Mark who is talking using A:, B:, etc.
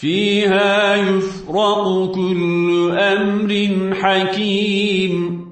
A: فيها يفرق كل أمر حكيم.